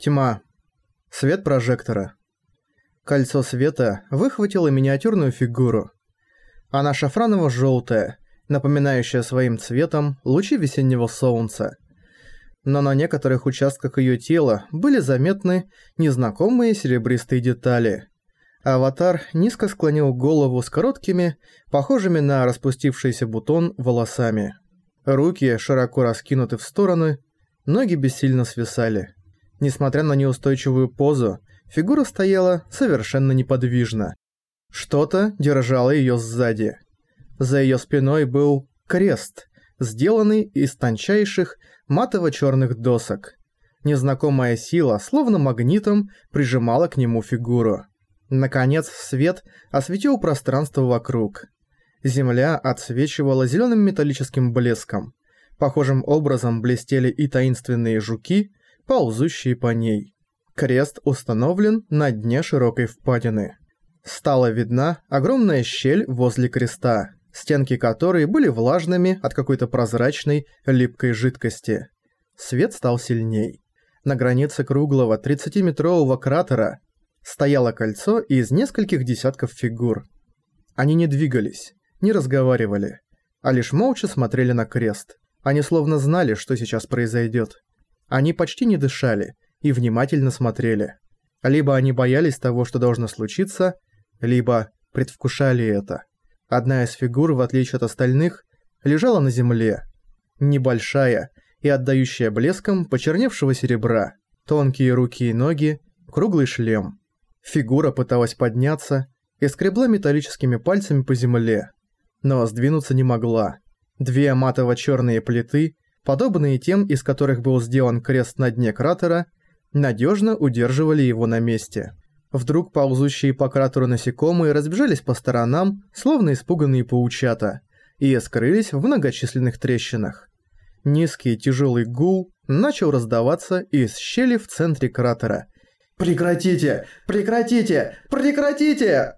Тьма. Свет прожектора. Кольцо света выхватило миниатюрную фигуру. Она шафраново-желтая, напоминающая своим цветом лучи весеннего солнца. Но на некоторых участках ее тела были заметны незнакомые серебристые детали. Аватар низко склонил голову с короткими, похожими на распустившийся бутон, волосами. Руки широко раскинуты в стороны, ноги бессильно свисали. Несмотря на неустойчивую позу, фигура стояла совершенно неподвижно. Что-то держало её сзади. За её спиной был крест, сделанный из тончайших матово-чёрных досок. Незнакомая сила, словно магнитом, прижимала к нему фигуру. Наконец свет осветил пространство вокруг. Земля отсвечивала зелёным металлическим блеском. Похожим образом блестели и таинственные жуки, ползущие по ней. Крест установлен на дне широкой впадины. Стала видна огромная щель возле креста, стенки которой были влажными от какой-то прозрачной, липкой жидкости. Свет стал сильней. На границе круглого 30-метрового кратера стояло кольцо из нескольких десятков фигур. Они не двигались, не разговаривали, а лишь молча смотрели на крест. Они словно знали, что сейчас произойдет. Они почти не дышали и внимательно смотрели. Либо они боялись того, что должно случиться, либо предвкушали это. Одна из фигур, в отличие от остальных, лежала на земле. Небольшая и отдающая блеском почерневшего серебра. Тонкие руки и ноги, круглый шлем. Фигура пыталась подняться и скребла металлическими пальцами по земле, но сдвинуться не могла. Две матово-черные плиты подобные тем, из которых был сделан крест на дне кратера, надежно удерживали его на месте. Вдруг ползущие по кратеру насекомые разбежались по сторонам, словно испуганные паучата, и скрылись в многочисленных трещинах. Низкий тяжелый гул начал раздаваться из щели в центре кратера. «Прекратите! Прекратите! Прекратите!»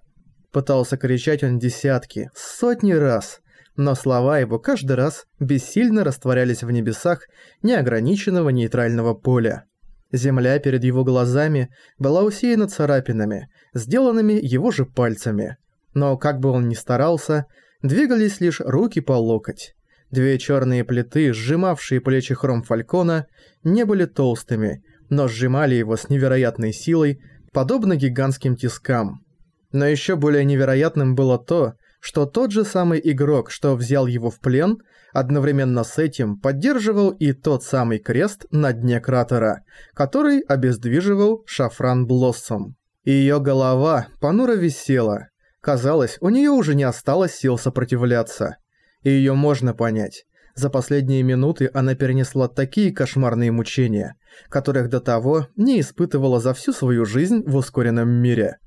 Пытался кричать он десятки, сотни раз, но слова его каждый раз бессильно растворялись в небесах неограниченного нейтрального поля. Земля перед его глазами была усеяна царапинами, сделанными его же пальцами. Но как бы он ни старался, двигались лишь руки по локоть. Две черные плиты, сжимавшие плечи Хром Фалькона, не были толстыми, но сжимали его с невероятной силой, подобно гигантским тискам. Но еще более невероятным было то, что тот же самый игрок, что взял его в плен, одновременно с этим поддерживал и тот самый крест на дне кратера, который обездвиживал Шафран Блоссом. Её голова понуро висела. Казалось, у неё уже не осталось сил сопротивляться. И её можно понять. За последние минуты она перенесла такие кошмарные мучения, которых до того не испытывала за всю свою жизнь в ускоренном мире –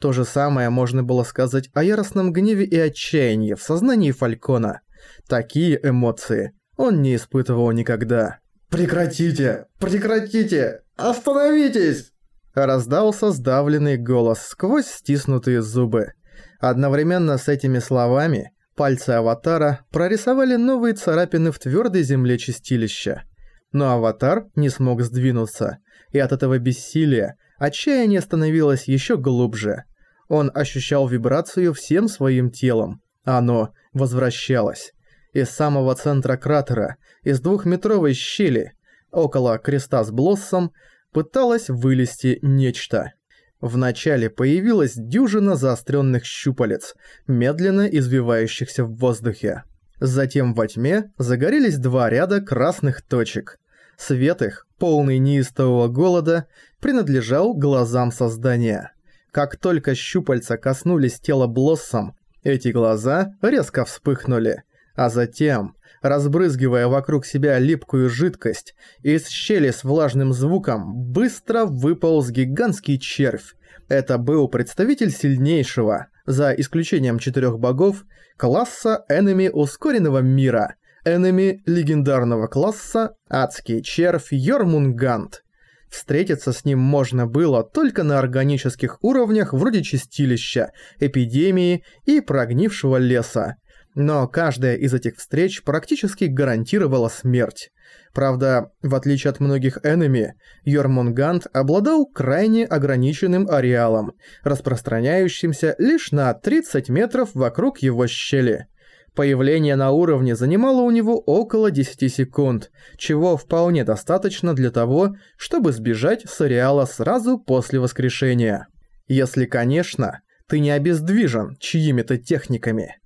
то же самое можно было сказать о яростном гневе и отчаянии в сознании Фалькона. Такие эмоции он не испытывал никогда. «Прекратите! Прекратите! Остановитесь!» Раздался сдавленный голос сквозь стиснутые зубы. Одновременно с этими словами пальцы Аватара прорисовали новые царапины в твердой земле чистилища. Но Аватар не смог сдвинуться, и от этого бессилия отчаяние становилось еще глубже. Он ощущал вибрацию всем своим телом. Оно возвращалось. Из самого центра кратера, из двухметровой щели, около креста с Блоссом, пыталось вылезти нечто. Вначале появилась дюжина заостренных щупалец, медленно извивающихся в воздухе. Затем во тьме загорелись два ряда красных точек. Свет их, полный неистового голода, принадлежал глазам создания. Как только щупальца коснулись тела Блоссом, эти глаза резко вспыхнули, а затем, разбрызгивая вокруг себя липкую жидкость, из щели с влажным звуком быстро выполз гигантский червь. Это был представитель сильнейшего, за исключением четырех богов, класса энеми ускоренного мира, энеми легендарного класса Адский червь Йормунгант. Встретиться с ним можно было только на органических уровнях вроде чистилища, эпидемии и прогнившего леса. Но каждая из этих встреч практически гарантировала смерть. Правда, в отличие от многих энеми, Йормунгант обладал крайне ограниченным ареалом, распространяющимся лишь на 30 метров вокруг его щели. Появление на уровне занимало у него около 10 секунд, чего вполне достаточно для того, чтобы сбежать с ареала сразу после воскрешения. Если, конечно, ты не обездвижен чьими-то техниками.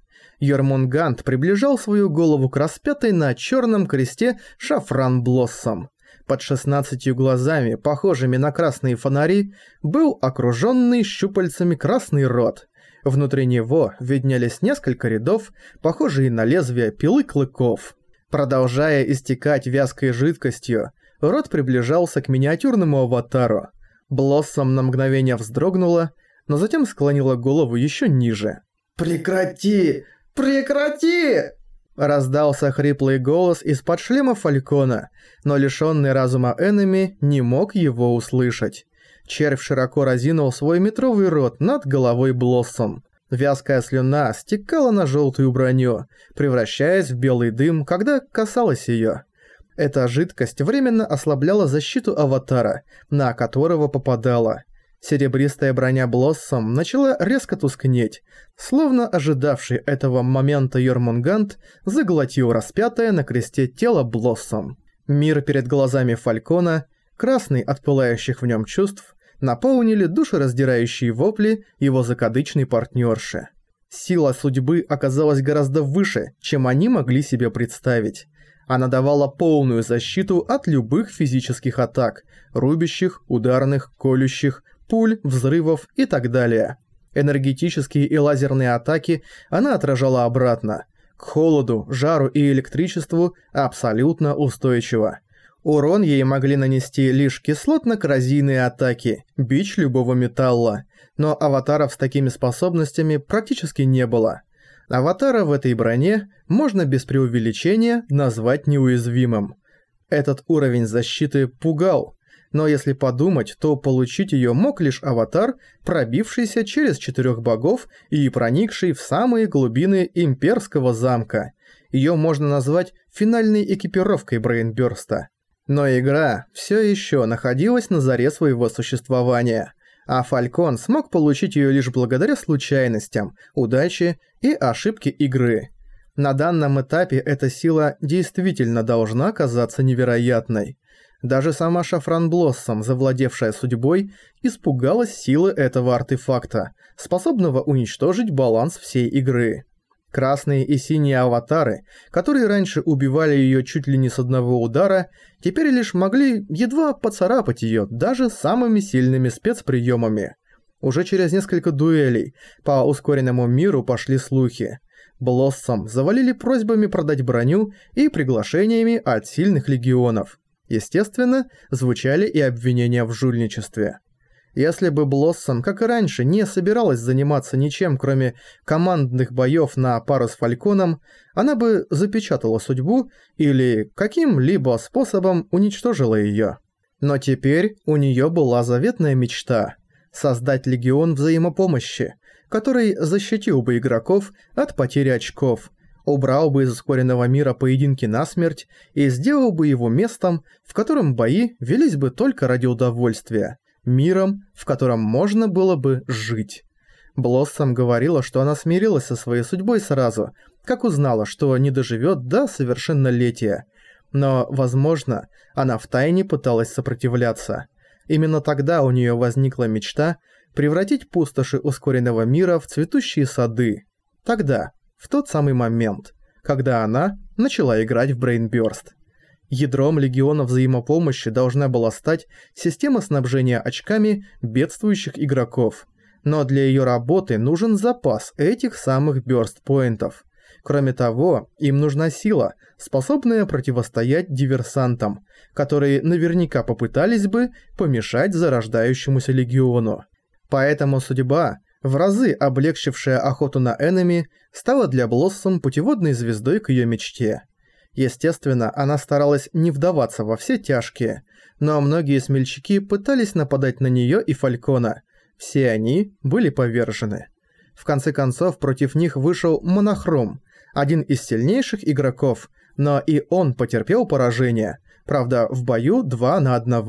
Йормунгант приближал свою голову к распятой на черном кресте Шафран Блоссом. Под шестнадцатью глазами, похожими на красные фонари, был окруженный щупальцами красный рот. Внутри него виднелись несколько рядов, похожие на лезвия пилы клыков. Продолжая истекать вязкой жидкостью, рот приближался к миниатюрному аватару. Блоссом на мгновение вздрогнула, но затем склонила голову еще ниже. «Прекрати! Прекрати!» Раздался хриплый голос из-под шлема Фалькона, но лишённый разума Эннами не мог его услышать. Червь широко разинул свой метровый рот над головой Блоссом. Вязкая слюна стекала на желтую броню, превращаясь в белый дым, когда касалась ее. Эта жидкость временно ослабляла защиту аватара, на которого попадала. Серебристая броня Блоссом начала резко тускнеть, словно ожидавший этого момента Йормунгант заглотил распятое на кресте тело Блоссом. Мир перед глазами Фалькона, красный от пылающих в нем чувств, наполнили душераздирающие вопли его закадычной партнерши. Сила судьбы оказалась гораздо выше, чем они могли себе представить. Она давала полную защиту от любых физических атак, рубящих, ударных, колющих, пуль, взрывов и так далее. Энергетические и лазерные атаки она отражала обратно. К холоду, жару и электричеству абсолютно устойчиво. Урон ей могли нанести лишь кислотно-коррозийные атаки, бич любого металла, но аватаров с такими способностями практически не было. Аватара в этой броне можно без преувеличения назвать неуязвимым. Этот уровень защиты пугал, но если подумать, то получить ее мог лишь аватар, пробившийся через четырех богов и проникший в самые глубины имперского замка. Ее можно назвать финальной экипировкой Брейнбёрста. Но игра все еще находилась на заре своего существования, а Фалькон смог получить ее лишь благодаря случайностям, удаче и ошибке игры. На данном этапе эта сила действительно должна казаться невероятной. Даже сама Шафран Блоссом, завладевшая судьбой, испугалась силы этого артефакта, способного уничтожить баланс всей игры. Красные и синие аватары, которые раньше убивали ее чуть ли не с одного удара, теперь лишь могли едва поцарапать ее даже самыми сильными спецприемами. Уже через несколько дуэлей по ускоренному миру пошли слухи. Блоссом завалили просьбами продать броню и приглашениями от сильных легионов. Естественно, звучали и обвинения в жульничестве. Если бы Блоссом, как и раньше, не собиралась заниматься ничем, кроме командных боёв на пару с Фальконом, она бы запечатала судьбу или каким-либо способом уничтожила её. Но теперь у неё была заветная мечта – создать легион взаимопомощи, который защитил бы игроков от потери очков, убрал бы из ускоренного мира поединки насмерть и сделал бы его местом, в котором бои велись бы только ради удовольствия – миром, в котором можно было бы жить. Блоссом говорила, что она смирилась со своей судьбой сразу, как узнала, что не доживет до совершеннолетия. Но, возможно, она втайне пыталась сопротивляться. Именно тогда у нее возникла мечта превратить пустоши ускоренного мира в цветущие сады. Тогда, в тот самый момент, когда она начала играть в Брейнбёрст. Ядром Легиона взаимопомощи должна была стать система снабжения очками бедствующих игроков. Но для ее работы нужен запас этих самых бёрст-поинтов. Кроме того, им нужна сила, способная противостоять диверсантам, которые наверняка попытались бы помешать зарождающемуся легиону. Поэтому судьба, в разы облегчившая охоту на энеми, стала для Блоссом путеводной звездой к ее мечте. Естественно, она старалась не вдаваться во все тяжкие, но многие смельчаки пытались нападать на неё и Фалькона. Все они были повержены. В конце концов, против них вышел Монохром, один из сильнейших игроков, но и он потерпел поражение, Правда, в бою 2 на 1.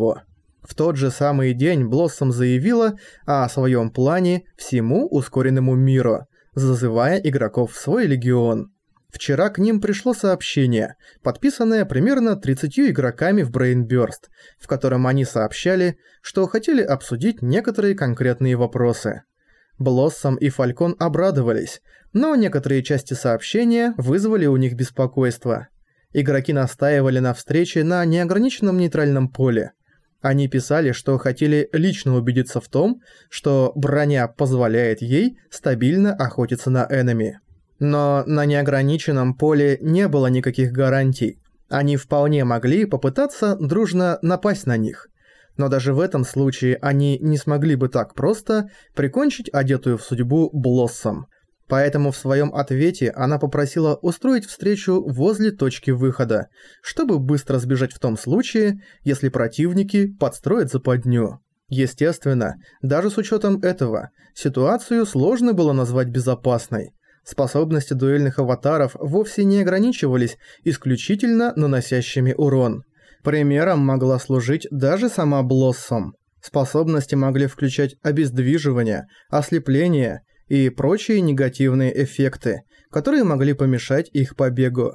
В тот же самый день Блоссом заявила о своем плане всему ускоренному миру, зазывая игроков в свой легион. Вчера к ним пришло сообщение, подписанное примерно 30 игроками в Brainburst, в котором они сообщали, что хотели обсудить некоторые конкретные вопросы. Блоссом и Фалькон обрадовались, но некоторые части сообщения вызвали у них беспокойство. Игроки настаивали на встрече на неограниченном нейтральном поле. Они писали, что хотели лично убедиться в том, что броня позволяет ей стабильно охотиться на энеми. Но на неограниченном поле не было никаких гарантий. Они вполне могли попытаться дружно напасть на них. Но даже в этом случае они не смогли бы так просто прикончить одетую в судьбу Блоссом. Поэтому в своем ответе она попросила устроить встречу возле точки выхода, чтобы быстро сбежать в том случае, если противники подстроят западню. Естественно, даже с учетом этого, ситуацию сложно было назвать безопасной. Способности дуэльных аватаров вовсе не ограничивались исключительно наносящими урон. Примером могла служить даже сама Блоссом. Способности могли включать обездвиживание, ослепление и прочие негативные эффекты, которые могли помешать их побегу.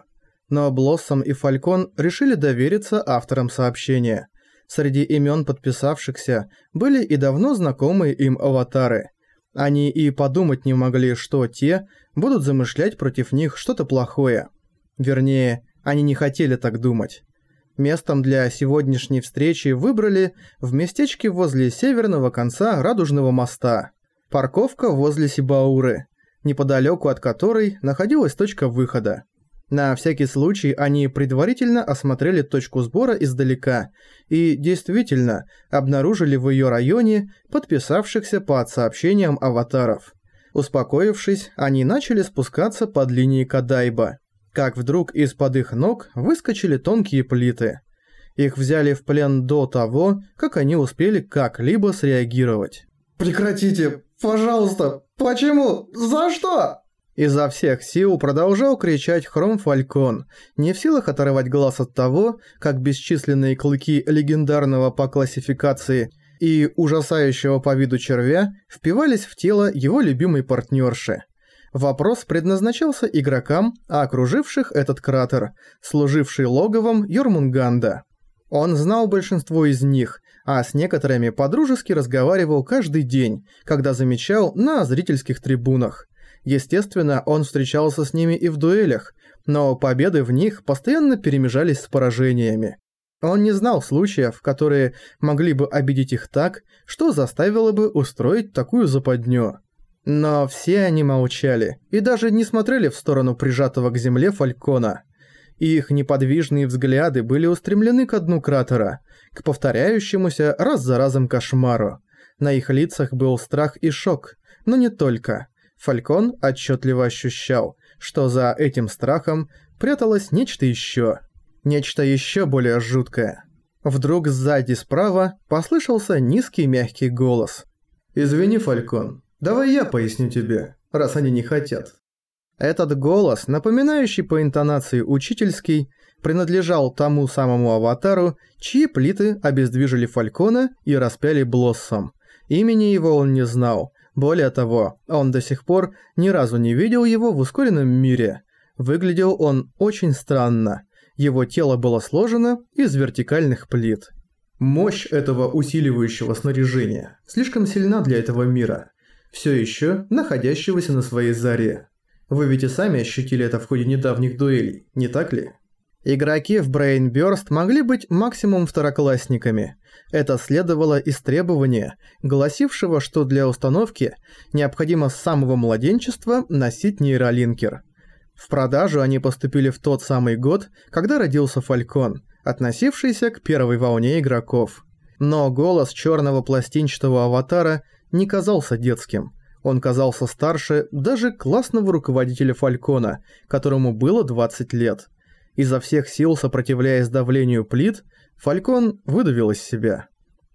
Но Блоссом и Фалькон решили довериться авторам сообщения. Среди имен подписавшихся были и давно знакомые им аватары. Они и подумать не могли, что те будут замышлять против них что-то плохое. Вернее, они не хотели так думать. Местом для сегодняшней встречи выбрали в местечке возле северного конца Радужного моста. Парковка возле Сибауры, неподалеку от которой находилась точка выхода. На всякий случай они предварительно осмотрели точку сбора издалека и действительно обнаружили в ее районе подписавшихся под сообщением аватаров. Успокоившись, они начали спускаться под линией Кадайба. Как вдруг из-под их ног выскочили тонкие плиты. Их взяли в плен до того, как они успели как-либо среагировать. «Прекратите! Пожалуйста! Почему? За что?» Изо всех сил продолжал кричать Хром Фалькон, не в силах оторвать глаз от того, как бесчисленные клыки легендарного по классификации – и ужасающего по виду червя впивались в тело его любимой партнерши. Вопрос предназначался игрокам, окруживших этот кратер, служивший логовом Йормунганда. Он знал большинство из них, а с некоторыми подружески разговаривал каждый день, когда замечал на зрительских трибунах. Естественно, он встречался с ними и в дуэлях, но победы в них постоянно перемежались с поражениями. Он не знал случаев, которые могли бы обидеть их так, что заставило бы устроить такую западню. Но все они молчали и даже не смотрели в сторону прижатого к земле Фалькона. Их неподвижные взгляды были устремлены к дну кратера, к повторяющемуся раз за разом кошмару. На их лицах был страх и шок, но не только. Фалькон отчетливо ощущал, что за этим страхом пряталось нечто еще нечто еще более жуткое. Вдруг сзади справа послышался низкий мягкий голос. «Извини, Фалькон, давай я поясню тебе, раз они не хотят». Этот голос, напоминающий по интонации учительский, принадлежал тому самому аватару, чьи плиты обездвижили Фалькона и распяли Блоссом. Имени его он не знал. Более того, он до сих пор ни разу не видел его в ускоренном мире. Выглядел он очень странно – его тело было сложено из вертикальных плит. Мощь этого усиливающего снаряжения слишком сильна для этого мира, все еще находящегося на своей заре. Вы ведь и сами ощутили это в ходе недавних дуэлей, не так ли? Игроки в Brain Burst могли быть максимум второклассниками. Это следовало из требования, гласившего, что для установки необходимо с самого младенчества носить нейролинкер – в продажу они поступили в тот самый год, когда родился Фалькон, относившийся к первой волне игроков. Но голос черного пластинчатого аватара не казался детским. Он казался старше даже классного руководителя Фалькона, которому было 20 лет. Изо всех сил сопротивляясь давлению плит, Фалькон выдавил из себя.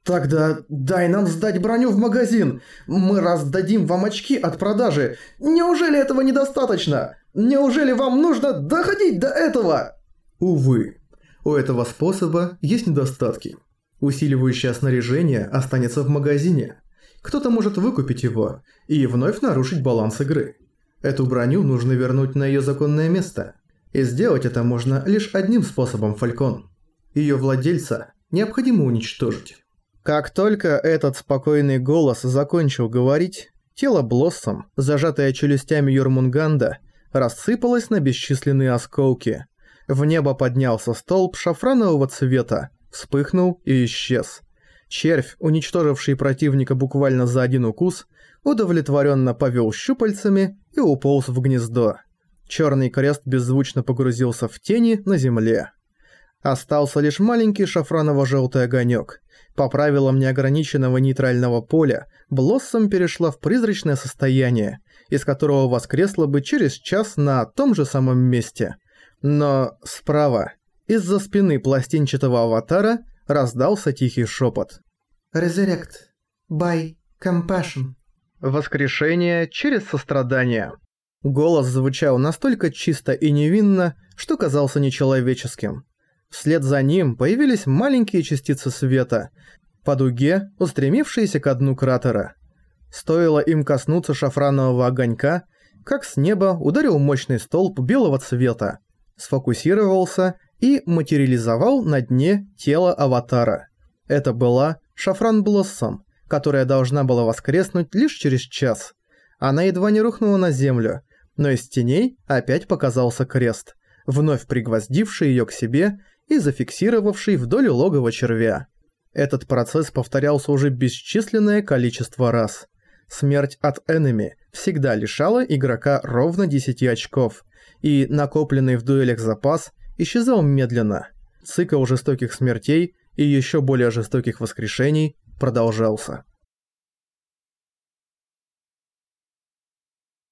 «Тогда дай нам сдать броню в магазин. Мы раздадим вам очки от продажи. Неужели этого недостаточно? Неужели вам нужно доходить до этого?» Увы. У этого способа есть недостатки. Усиливающее снаряжение останется в магазине. Кто-то может выкупить его и вновь нарушить баланс игры. Эту броню нужно вернуть на ее законное место. И сделать это можно лишь одним способом, Фалькон. Ее владельца необходимо уничтожить. Как только этот спокойный голос закончил говорить, тело Блоссом, зажатое челюстями Юрмунганда, рассыпалось на бесчисленные осколки. В небо поднялся столб шафранового цвета, вспыхнул и исчез. Червь, уничтоживший противника буквально за один укус, удовлетворенно повел щупальцами и уполз в гнездо. Черный крест беззвучно погрузился в тени на земле. Остался лишь маленький шафраново-желтый огонек. По правилам неограниченного нейтрального поля, Блоссом перешла в призрачное состояние, из которого воскресла бы через час на том же самом месте. Но справа, из-за спины пластинчатого аватара, раздался тихий шепот. «Resurrect. By compassion». Воскрешение через сострадание. Голос звучал настолько чисто и невинно, что казался нечеловеческим. Вслед за ним появились маленькие частицы света, по дуге, устремившиеся к дну кратера. Стоило им коснуться шафранового огонька, как с неба ударил мощный столб белого цвета, сфокусировался и материализовал на дне тело аватара. Это была Шафран Блоссом, которая должна была воскреснуть лишь через час. Она едва не рухнула на землю, но из теней опять показался крест, вновь пригвоздивший ее к себе и зафиксировавший вдоль логова червя. Этот процесс повторялся уже бесчисленное количество раз. Смерть от энеми всегда лишала игрока ровно 10 очков, и накопленный в дуэлях запас исчезал медленно. Цикл жестоких смертей и еще более жестоких воскрешений продолжался.